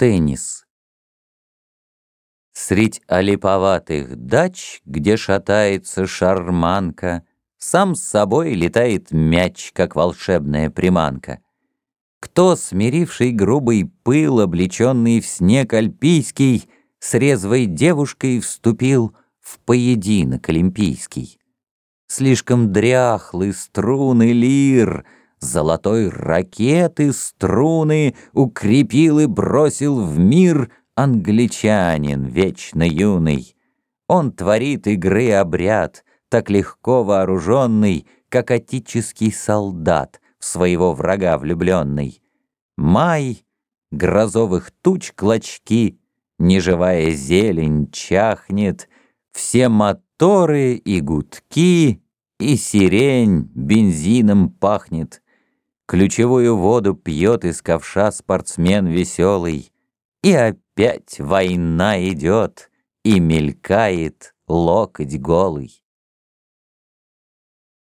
Теннис. Средь олиповатых дач, где шатается шарманка, Сам с собой летает мяч, как волшебная приманка. Кто, смиривший грубый пыл, облеченный в снег альпийский, С резвой девушкой вступил в поединок олимпийский? Слишком дряхлый струны лир — Золотой ракеты струны укрепил и бросил в мир англичанин вечно юный. Он творит игры обряд, так легко вооруженный, как отеческий солдат, в своего врага влюбленный. Май, грозовых туч клочки, неживая зелень чахнет, все моторы и гудки, и сирень бензином пахнет. Ключевую воду пьет из ковша спортсмен веселый. И опять война идет, и мелькает локоть голый.